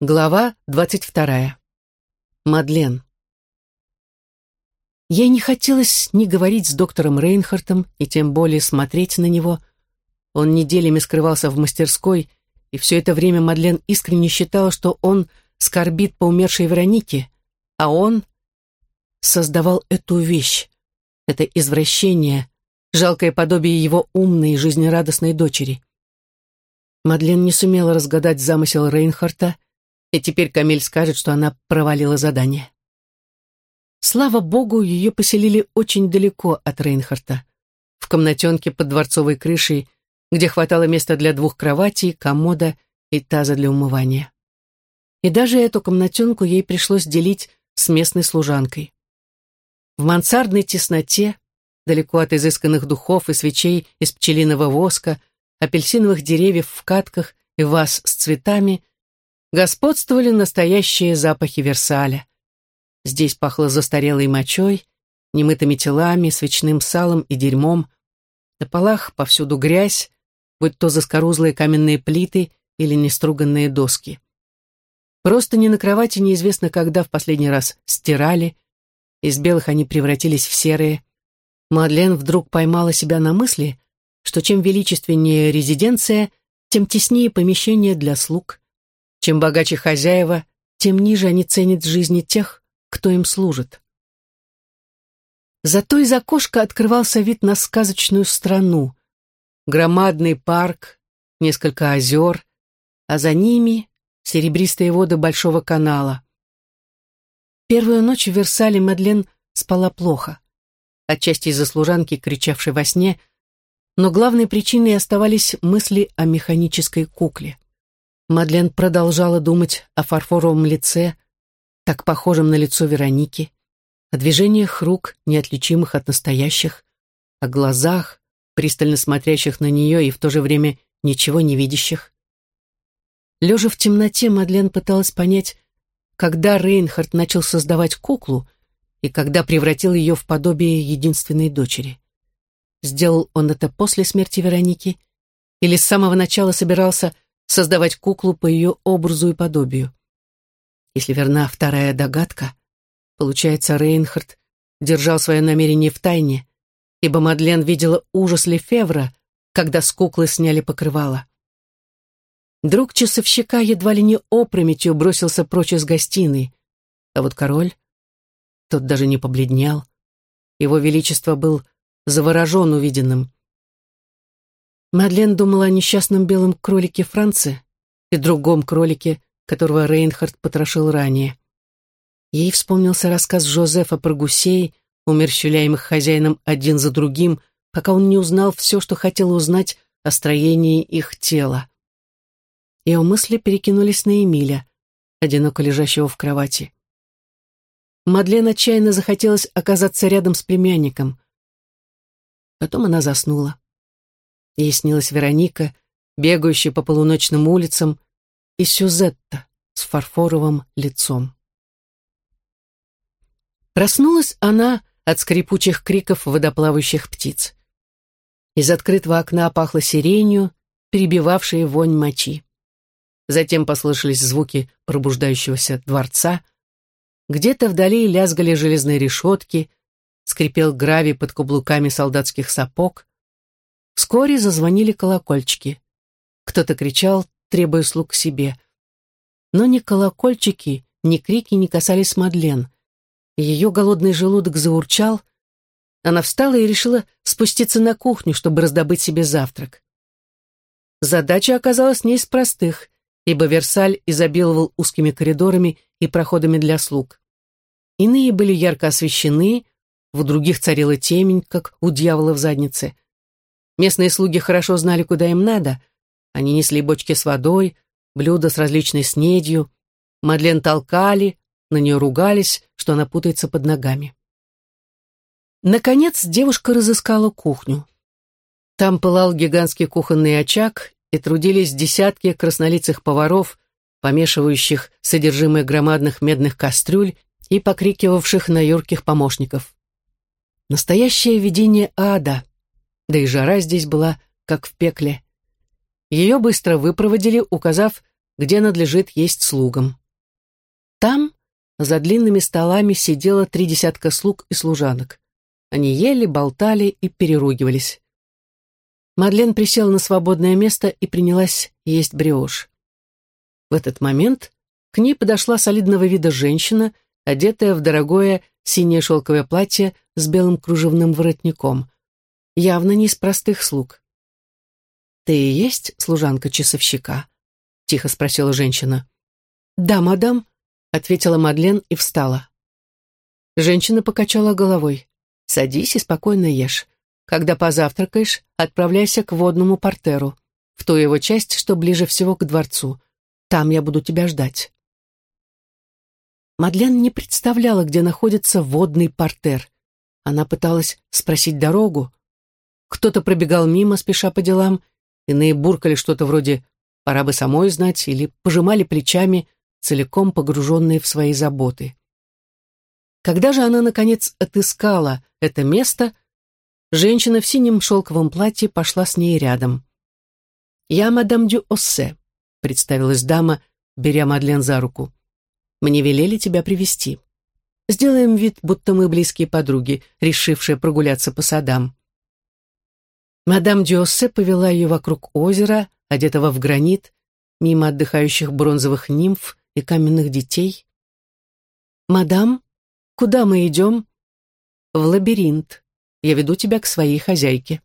Глава двадцать вторая. Мадлен. Ей не хотелось ни говорить с доктором Рейнхартом, и тем более смотреть на него. Он неделями скрывался в мастерской, и все это время Мадлен искренне считала, что он скорбит по умершей Веронике, а он создавал эту вещь, это извращение, жалкое подобие его умной и жизнерадостной дочери. Мадлен не сумела разгадать замысел Рейнхарта, и теперь Камиль скажет, что она провалила задание. Слава богу, ее поселили очень далеко от Рейнхарта, в комнатенке под дворцовой крышей, где хватало места для двух кроватей, комода и таза для умывания. И даже эту комнатенку ей пришлось делить с местной служанкой. В мансардной тесноте, далеко от изысканных духов и свечей из пчелиного воска, апельсиновых деревьев в катках и ваз с цветами, господствовали настоящие запахи Версаля. Здесь пахло застарелой мочой, немытыми телами, свечным салом и дерьмом. На полах повсюду грязь, будь то заскорузлые каменные плиты или неструганные доски. Просто не на кровати неизвестно, когда в последний раз стирали. Из белых они превратились в серые. Мадлен вдруг поймала себя на мысли, что чем величественнее резиденция, тем теснее помещение для слуг. Чем богаче хозяева, тем ниже они ценят жизни тех, кто им служит. Зато из окошка открывался вид на сказочную страну. Громадный парк, несколько озер, а за ними серебристые воды Большого канала. Первую ночь в Версале Мадлен спала плохо, отчасти из-за служанки, кричавшей во сне, но главной причиной оставались мысли о механической кукле. Мадлен продолжала думать о фарфоровом лице, так похожем на лицо Вероники, о движениях рук, неотличимых от настоящих, о глазах, пристально смотрящих на нее и в то же время ничего не видящих. Лежа в темноте, Мадлен пыталась понять, когда Рейнхард начал создавать куклу и когда превратил ее в подобие единственной дочери. Сделал он это после смерти Вероники или с самого начала собирался создавать куклу по ее образу и подобию. Если верна вторая догадка, получается, Рейнхард держал свое намерение в тайне, ибо Мадлен видела ужас Лефевра, когда с куклы сняли покрывало. Друг часовщика едва ли не опрометью бросился прочь из гостиной, а вот король, тот даже не побледнел. Его величество был заворожен увиденным. Мадлен думала о несчастном белом кролике Франции и другом кролике, которого Рейнхард потрошил ранее. Ей вспомнился рассказ Жозефа про гусей, умерщвляемых хозяином один за другим, пока он не узнал все, что хотел узнать о строении их тела. Ее мысли перекинулись на Эмиля, одиноко лежащего в кровати. Мадлен отчаянно захотелось оказаться рядом с племянником. Потом она заснула. Ей снилась Вероника, бегающая по полуночным улицам, и Сюзетта с фарфоровым лицом. Проснулась она от скрипучих криков водоплавающих птиц. Из открытого окна пахло сиренью, перебивавшей вонь мочи. Затем послышались звуки пробуждающегося дворца. Где-то вдали лязгали железные решетки, скрипел гравий под каблуками солдатских сапог. Вскоре зазвонили колокольчики. Кто-то кричал, требуя слуг к себе. Но ни колокольчики, ни крики не касались Мадлен. Ее голодный желудок заурчал. Она встала и решила спуститься на кухню, чтобы раздобыть себе завтрак. Задача оказалась не из простых, ибо Версаль изобиловал узкими коридорами и проходами для слуг. Иные были ярко освещены, в других царила темень, как у дьявола в заднице — Местные слуги хорошо знали, куда им надо. Они несли бочки с водой, блюда с различной снедью. Мадлен толкали, на нее ругались, что она путается под ногами. Наконец девушка разыскала кухню. Там пылал гигантский кухонный очаг, и трудились десятки краснолицых поваров, помешивающих содержимое громадных медных кастрюль и покрикивавших на юрких помощников. Настоящее видение ада, да и жара здесь была, как в пекле. Ее быстро выпроводили, указав, где надлежит есть слугам. Там, за длинными столами, сидело три десятка слуг и служанок. Они ели, болтали и переругивались. Мадлен присела на свободное место и принялась есть бриош. В этот момент к ней подошла солидного вида женщина, одетая в дорогое синее шелковое платье с белым кружевным воротником. Явно не из простых слуг. «Ты и есть служанка часовщика?» — тихо спросила женщина. «Да, мадам», — ответила Мадлен и встала. Женщина покачала головой. «Садись и спокойно ешь. Когда позавтракаешь, отправляйся к водному портеру, в ту его часть, что ближе всего к дворцу. Там я буду тебя ждать». Мадлен не представляла, где находится водный портер. Она пыталась спросить дорогу. Кто-то пробегал мимо, спеша по делам, иные буркали что-то вроде «пора бы самой знать» или пожимали плечами, целиком погруженные в свои заботы. Когда же она, наконец, отыскала это место, женщина в синем шелковом платье пошла с ней рядом. «Я мадам Дю Оссе», — представилась дама, беря Мадлен за руку. Мне велели тебя привести. Сделаем вид, будто мы близкие подруги, решившие прогуляться по садам». Мадам Дюоссе повела ее вокруг озера, одетого в гранит, мимо отдыхающих бронзовых нимф и каменных детей. «Мадам, куда мы идем?» «В лабиринт. Я веду тебя к своей хозяйке».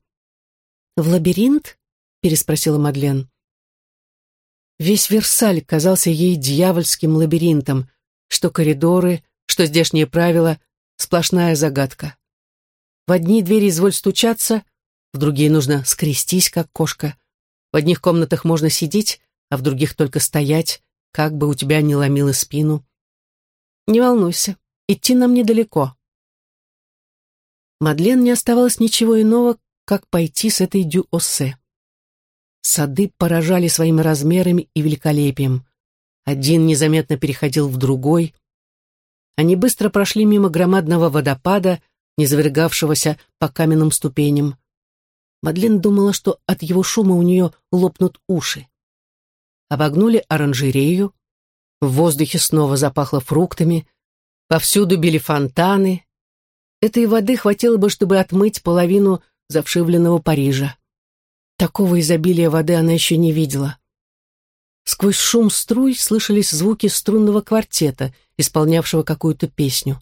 «В лабиринт?» — переспросила Мадлен. Весь Версаль казался ей дьявольским лабиринтом, что коридоры, что здешние правила — сплошная загадка. В одни двери изволь стучаться, в другие нужно скрестись, как кошка. В одних комнатах можно сидеть, а в других только стоять, как бы у тебя не ломило спину. Не волнуйся, идти нам недалеко. Мадлен не оставалось ничего иного, как пойти с этой дю-оссе. Сады поражали своими размерами и великолепием. Один незаметно переходил в другой. Они быстро прошли мимо громадного водопада, не завергавшегося по каменным ступеням. Мадлен думала, что от его шума у нее лопнут уши. Обогнули оранжерею. В воздухе снова запахло фруктами. Повсюду били фонтаны. Этой воды хватило бы, чтобы отмыть половину завшивленного Парижа. Такого изобилия воды она еще не видела. Сквозь шум струй слышались звуки струнного квартета, исполнявшего какую-то песню.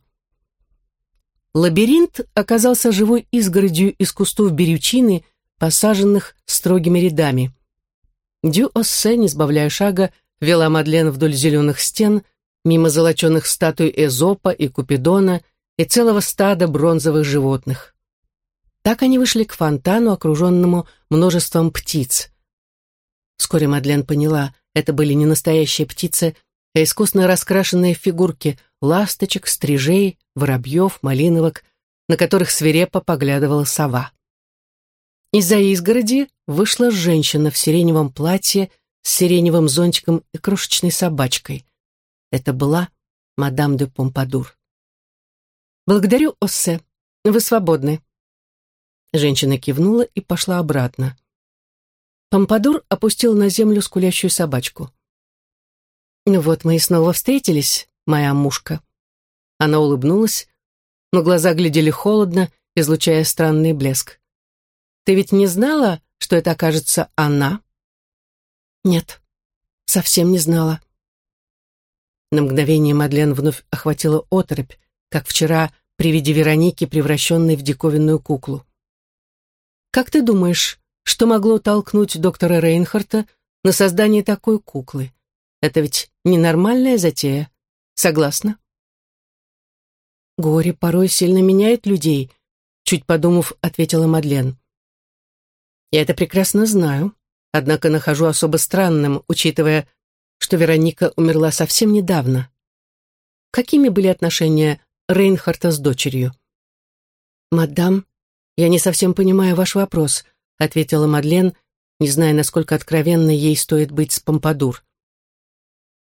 Лабиринт оказался живой изгородью из кустов берючины, посаженных строгими рядами. Дю-Оссе, не сбавляя шага, вела Мадлен вдоль зеленых стен, мимо золоченых статуй Эзопа и Купидона и целого стада бронзовых животных. Так они вышли к фонтану, окруженному множеством птиц. Вскоре Мадлен поняла, это были не настоящие птицы, а искусно раскрашенные фигурки ласточек, стрижей, воробьев, малиновок, на которых свирепо поглядывала сова. Из-за изгороди вышла женщина в сиреневом платье с сиреневым зонтиком и крошечной собачкой. Это была мадам де Помпадур. «Благодарю, Оссе. Вы свободны», Женщина кивнула и пошла обратно. Помпадур опустил на землю скулящую собачку. «Ну вот мы и снова встретились, моя мушка». Она улыбнулась, но глаза глядели холодно, излучая странный блеск. «Ты ведь не знала, что это окажется она?» «Нет, совсем не знала». На мгновение Мадлен вновь охватила оторопь, как вчера при виде Вероники, превращенной в диковинную куклу. Как ты думаешь, что могло толкнуть доктора Рейнхарта на создание такой куклы? Это ведь ненормальная затея. Согласна? Горе порой сильно меняет людей, чуть подумав, ответила Мадлен. Я это прекрасно знаю, однако нахожу особо странным, учитывая, что Вероника умерла совсем недавно. Какими были отношения Рейнхарта с дочерью? Мадам, «Я не совсем понимаю ваш вопрос», — ответила Мадлен, не зная, насколько откровенно ей стоит быть с Помпадур.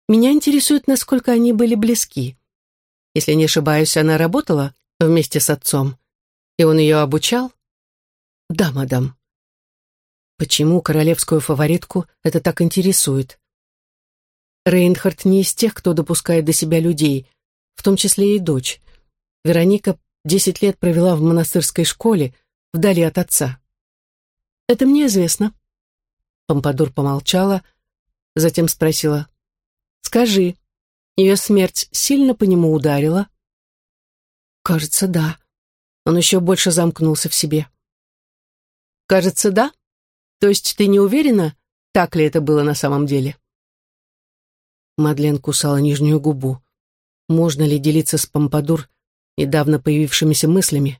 «Меня интересует, насколько они были близки. Если не ошибаюсь, она работала вместе с отцом, и он ее обучал?» «Да, мадам». «Почему королевскую фаворитку это так интересует?» Рейнхард не из тех, кто допускает до себя людей, в том числе и дочь. Вероника десять лет провела в монастырской школе, вдали от отца. «Это мне известно». Помпадур помолчала, затем спросила. «Скажи, ее смерть сильно по нему ударила?» «Кажется, да». Он еще больше замкнулся в себе. «Кажется, да? То есть ты не уверена, так ли это было на самом деле?» Мадлен кусала нижнюю губу. Можно ли делиться с Помпадур недавно появившимися мыслями?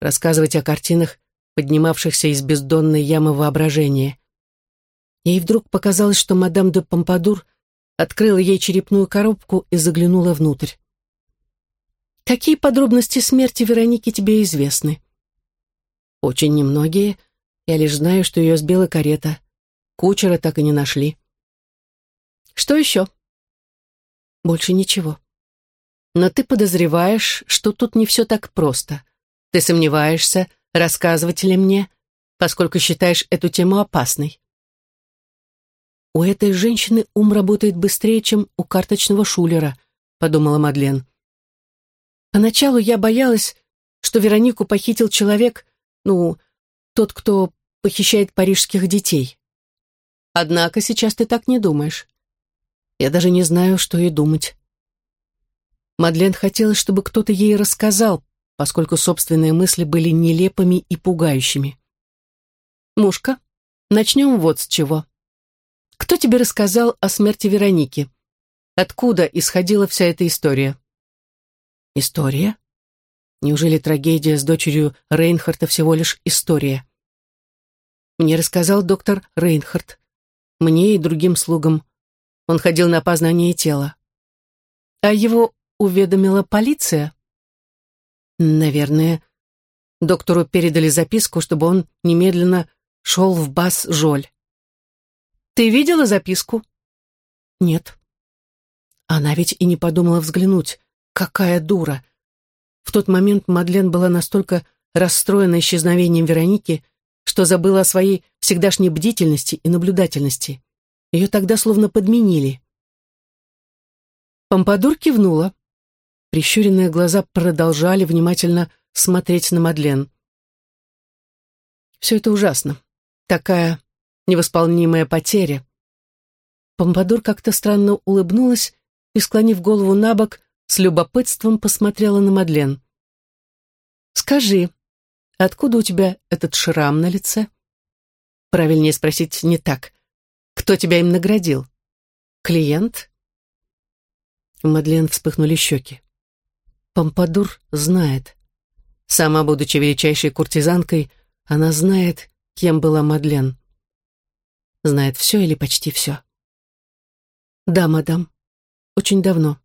Рассказывать о картинах, поднимавшихся из бездонной ямы воображения? Ей вдруг показалось, что мадам де Помпадур открыла ей черепную коробку и заглянула внутрь. «Какие подробности смерти Вероники тебе известны?» «Очень немногие. Я лишь знаю, что ее сбила карета. Кучера так и не нашли». «Что еще?» «Больше ничего». «Но ты подозреваешь, что тут не все так просто. Ты сомневаешься, рассказывать ли мне, поскольку считаешь эту тему опасной. «У этой женщины ум работает быстрее, чем у карточного шулера», — подумала Мадлен. Поначалу я боялась, что Веронику похитил человек, ну, тот, кто похищает парижских детей. Однако сейчас ты так не думаешь. Я даже не знаю, что и думать. Мадлен хотела, чтобы кто-то ей рассказал, поскольку собственные мысли были нелепыми и пугающими. «Мушка, начнем вот с чего. Кто тебе рассказал о смерти Вероники? Откуда исходила вся эта история? История? Неужели трагедия с дочерью Рейнхарта всего лишь история? Мне рассказал доктор Рейнхард. Мне и другим слугам. Он ходил на опознание тела. А его уведомила полиция? Наверное. Доктору передали записку, чтобы он немедленно шел в Бас-Жоль. Ты видела записку? Нет. Она ведь и не подумала взглянуть. Какая дура! В тот момент Мадлен была настолько расстроена исчезновением Вероники, что забыла о своей всегдашней бдительности и наблюдательности. Ее тогда словно подменили. Помпадур кивнула. Прищуренные глаза продолжали внимательно смотреть на Мадлен. Все это ужасно. Такая невосполнимая потеря. Помпадур как-то странно улыбнулась и, склонив голову на бок, с любопытством посмотрела на Мадлен. «Скажи, откуда у тебя этот шрам на лице?» Правильнее спросить не так. «Кто тебя им наградил? Клиент?» У Мадлен вспыхнули щеки. Помпадур знает. Сама, будучи величайшей куртизанкой, она знает, кем была Мадлен знает все или почти все. «Да, мадам. Очень давно».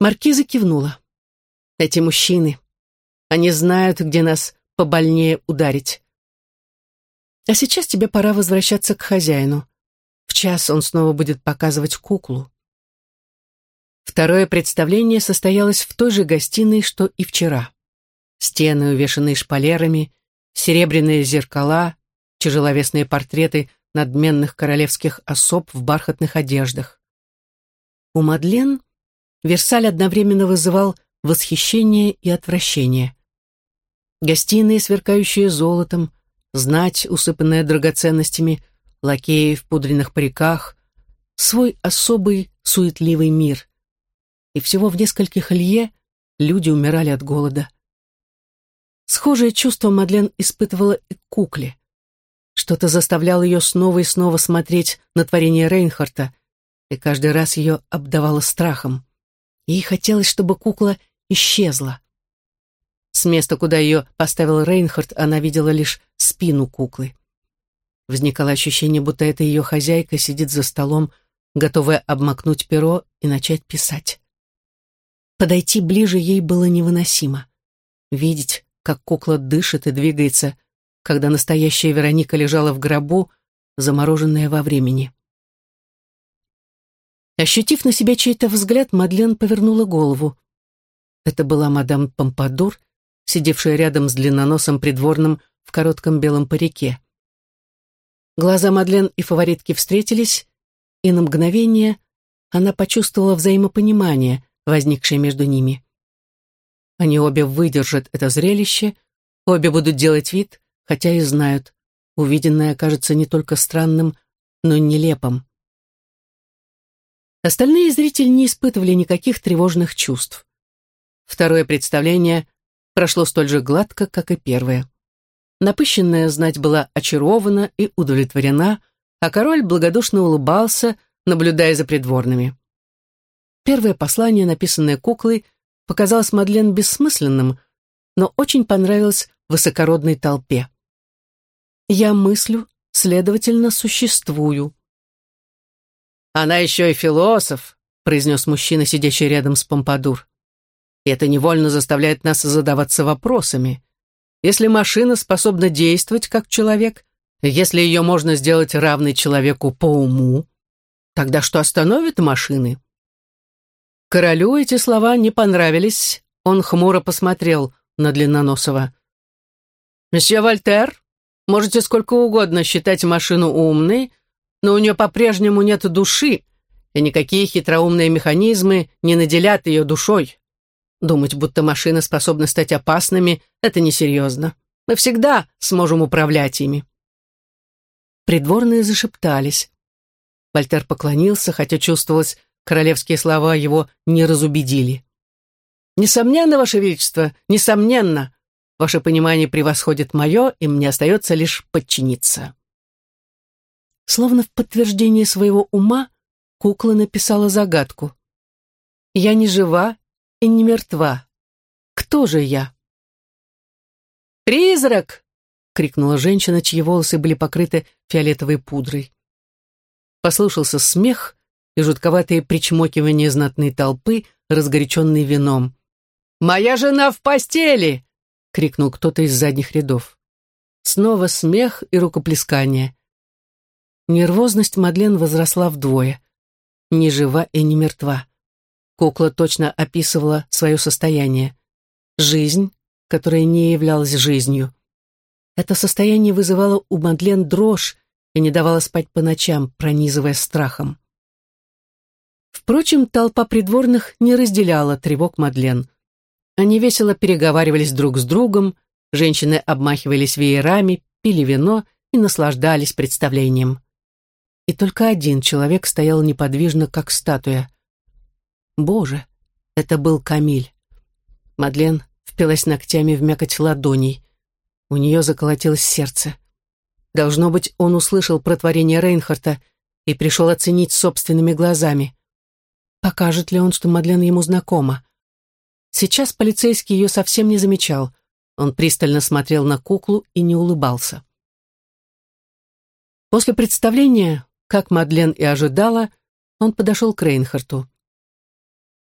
Маркиза кивнула. «Эти мужчины. Они знают, где нас побольнее ударить. А сейчас тебе пора возвращаться к хозяину. В час он снова будет показывать куклу». Второе представление состоялось в той же гостиной, что и вчера. Стены, увешанные шпалерами, серебряные зеркала, тяжеловесные портреты надменных королевских особ в бархатных одеждах. У Мадлен Версаль одновременно вызывал восхищение и отвращение. Гостиные, сверкающие золотом, знать, усыпанная драгоценностями, лакеи в пудренных париках, свой особый суетливый мир. И всего в нескольких лье люди умирали от голода. Схожее чувство Мадлен испытывала и кукле. Что-то заставляло ее снова и снова смотреть на творение Рейнхарта, и каждый раз ее обдавало страхом. Ей хотелось, чтобы кукла исчезла. С места, куда ее поставил Рейнхард, она видела лишь спину куклы. Возникало ощущение, будто эта ее хозяйка сидит за столом, готовая обмакнуть перо и начать писать. Подойти ближе ей было невыносимо. Видеть, как кукла дышит и двигается, когда настоящая Вероника лежала в гробу, замороженная во времени. Ощутив на себя чей-то взгляд, Мадлен повернула голову. Это была мадам Помпадур, сидевшая рядом с длинноносым придворным в коротком белом парике. Глаза Мадлен и фаворитки встретились, и на мгновение она почувствовала взаимопонимание, возникшее между ними. Они обе выдержат это зрелище, обе будут делать вид, хотя и знают, увиденное окажется не только странным, но и нелепым. Остальные зрители не испытывали никаких тревожных чувств. Второе представление прошло столь же гладко, как и первое. Напыщенная знать была очарована и удовлетворена, а король благодушно улыбался, наблюдая за придворными. Первое послание, написанное куклой, показалось Мадлен бессмысленным, но очень понравилось высокородной толпе. «Я мыслю, следовательно, существую». «Она еще и философ», — произнес мужчина, сидящий рядом с Помпадур. «И это невольно заставляет нас задаваться вопросами. Если машина способна действовать как человек, если ее можно сделать равной человеку по уму, тогда что остановит машины? Королю эти слова не понравились. Он хмуро посмотрел на Длинноносова. «Месье Вольтер, можете сколько угодно считать машину умной, но у нее по-прежнему нет души, и никакие хитроумные механизмы не наделят ее душой. Думать, будто машины способны стать опасными, это несерьезно. Мы всегда сможем управлять ими. Придворные зашептались. Вольтер поклонился, хотя чувствовалось, королевские слова его не разубедили. «Несомненно, Ваше Величество, несомненно. Ваше понимание превосходит мое, и мне остается лишь подчиниться». Словно в подтверждение своего ума, кукла написала загадку. «Я не жива и не мертва. Кто же я?» «Призрак!» — крикнула женщина, чьи волосы были покрыты фиолетовой пудрой. Послушался смех и жутковатые причмокивания знатной толпы, разгоряченной вином. «Моя жена в постели!» — крикнул кто-то из задних рядов. Снова смех и рукоплескание. Нервозность Мадлен возросла вдвое. Ни жива и ни мертва. Кукла точно описывала свое состояние. Жизнь, которая не являлась жизнью. Это состояние вызывало у Мадлен дрожь и не давало спать по ночам, пронизывая страхом. Впрочем, толпа придворных не разделяла тревог Мадлен. Они весело переговаривались друг с другом, женщины обмахивались веерами, пили вино и наслаждались представлением. И только один человек стоял неподвижно, как статуя. Боже, это был Камиль. Мадлен впилась ногтями в мякоть ладоней. У нее заколотилось сердце. Должно быть, он услышал про творение Рейнхарта и пришел оценить собственными глазами. Покажет ли он, что Мадлен ему знакома? Сейчас полицейский ее совсем не замечал. Он пристально смотрел на куклу и не улыбался. После представления, как Мадлен и ожидала, он подошел к Рейнхарту.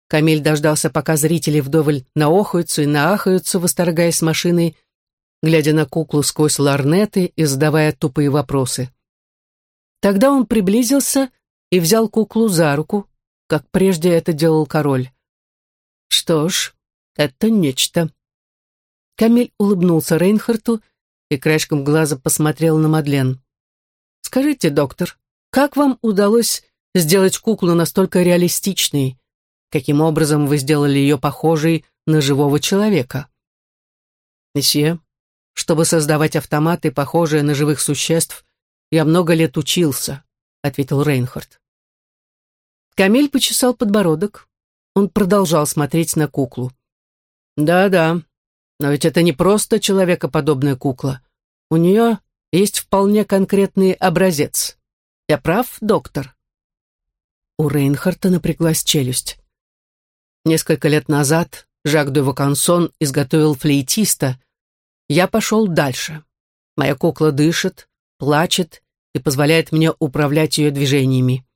Камиль дождался, пока зрители вдоволь наохаются и наахаются, восторгаясь с машины, глядя на куклу сквозь ларнеты и задавая тупые вопросы. Тогда он приблизился и взял куклу за руку, как прежде это делал король. Что ж, это нечто. Камиль улыбнулся Рейнхарту и краешком глаза посмотрел на Мадлен. «Скажите, доктор, как вам удалось сделать куклу настолько реалистичной, Каким образом вы сделали ее похожей на живого человека? Месье, чтобы создавать автоматы, похожие на живых существ, я много лет учился, ответил Рейнхард. Камиль почесал подбородок. Он продолжал смотреть на куклу. Да-да, но ведь это не просто человекоподобная кукла. У нее есть вполне конкретный образец. Я прав, доктор? У Рейнхарта напряглась челюсть. Несколько лет назад Жак де Вакансон изготовил флейтиста. Я пошел дальше. Моя кукла дышит, плачет и позволяет мне управлять ее движениями.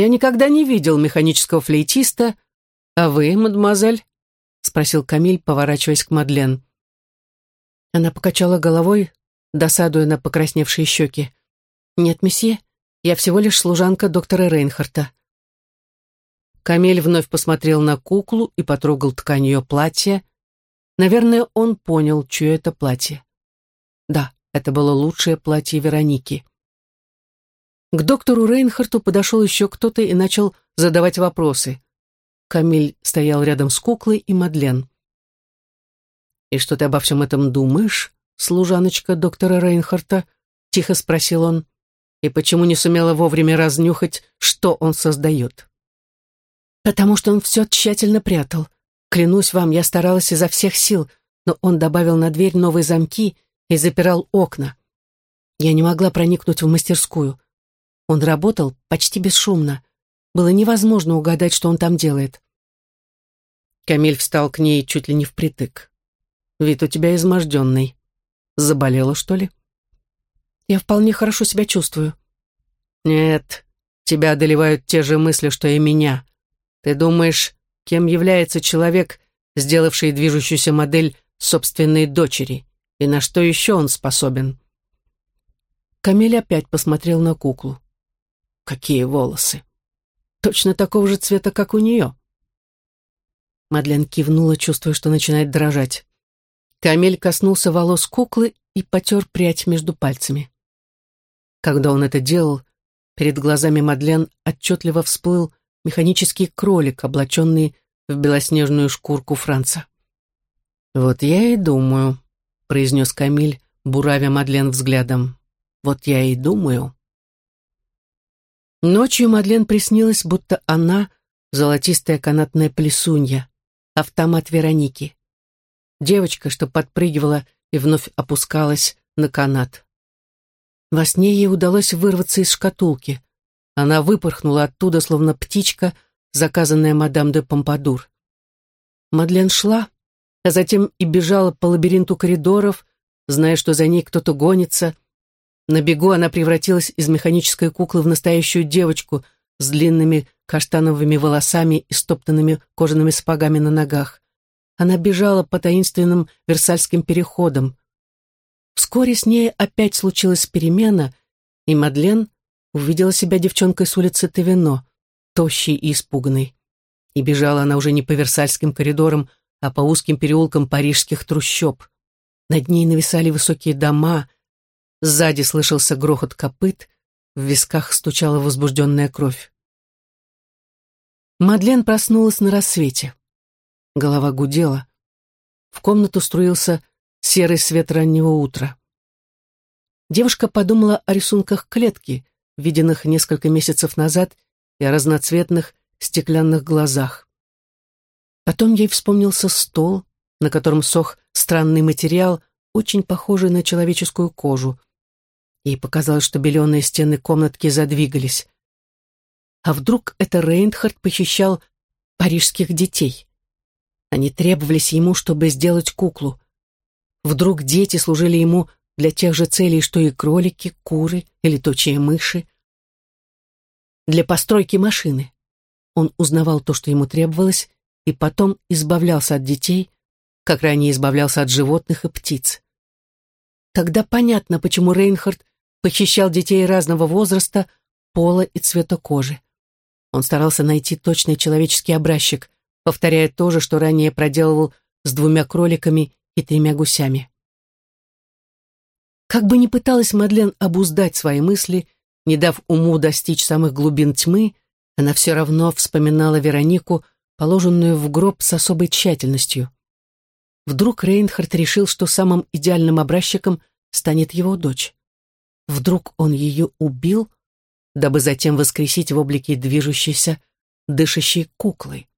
Я никогда не видел механического флейтиста, а вы, мадемуазель? спросил Камиль, поворачиваясь к Мадлен. Она покачала головой, досадуя на покрасневшие щеки. «Нет, месье, я всего лишь служанка доктора Рейнхарта. Камель вновь посмотрел на куклу и потрогал ткань ее платья. Наверное, он понял, чье это платье. Да, это было лучшее платье Вероники. К доктору Рейнхарту подошел еще кто-то и начал задавать вопросы. Камиль стоял рядом с куклой и Мадлен. «И что ты обо всем этом думаешь, служаночка доктора Рейнхарта?» — тихо спросил он. «И почему не сумела вовремя разнюхать, что он создает?» «Потому что он все тщательно прятал. Клянусь вам, я старалась изо всех сил, но он добавил на дверь новые замки и запирал окна. Я не могла проникнуть в мастерскую. Он работал почти бесшумно. Было невозможно угадать, что он там делает. Камиль встал к ней чуть ли не впритык. «Вид у тебя изможденный. Заболела, что ли?» «Я вполне хорошо себя чувствую». «Нет, тебя одолевают те же мысли, что и меня. Ты думаешь, кем является человек, сделавший движущуюся модель собственной дочери, и на что еще он способен?» Камиль опять посмотрел на куклу. «Какие волосы! Точно такого же цвета, как у нее!» Мадлен кивнула, чувствуя, что начинает дрожать. Камиль коснулся волос куклы и потер прядь между пальцами. Когда он это делал, перед глазами Мадлен отчетливо всплыл механический кролик, облаченный в белоснежную шкурку Франца. «Вот я и думаю», — произнес Камиль, буравя Мадлен взглядом. «Вот я и думаю». Ночью Мадлен приснилось, будто она — золотистая канатная плесунья, автомат Вероники. Девочка, что подпрыгивала и вновь опускалась на канат. Во сне ей удалось вырваться из шкатулки. Она выпорхнула оттуда, словно птичка, заказанная мадам де Помпадур. Мадлен шла, а затем и бежала по лабиринту коридоров, зная, что за ней кто-то гонится. На бегу она превратилась из механической куклы в настоящую девочку с длинными каштановыми волосами и стоптанными кожаными сапогами на ногах. Она бежала по таинственным Версальским переходам. Вскоре с ней опять случилась перемена, и Мадлен увидела себя девчонкой с улицы Тавино, тощей и испуганной. И бежала она уже не по Версальским коридорам, а по узким переулкам парижских трущоб. Над ней нависали высокие дома, сзади слышался грохот копыт, в висках стучала возбужденная кровь. Мадлен проснулась на рассвете. Голова гудела. В комнату струился серый свет раннего утра. Девушка подумала о рисунках клетки, виденных несколько месяцев назад, и о разноцветных стеклянных глазах. Потом ей вспомнился стол, на котором сох странный материал, очень похожий на человеческую кожу. Ей показалось, что беленые стены комнатки задвигались. А вдруг это Рейнхард похищал парижских детей? Они требовались ему, чтобы сделать куклу. Вдруг дети служили ему для тех же целей, что и кролики, куры или точие мыши. Для постройки машины. Он узнавал то, что ему требовалось, и потом избавлялся от детей, как ранее избавлялся от животных и птиц. Тогда понятно, почему Рейнхард похищал детей разного возраста, пола и цвета кожи. Он старался найти точный человеческий образчик, повторяя то же, что ранее проделывал с двумя кроликами и тремя гусями. Как бы ни пыталась Мадлен обуздать свои мысли, не дав уму достичь самых глубин тьмы, она все равно вспоминала Веронику, положенную в гроб с особой тщательностью. Вдруг Рейнхард решил, что самым идеальным образчиком станет его дочь. Вдруг он ее убил, дабы затем воскресить в облике движущейся, дышащей куклы.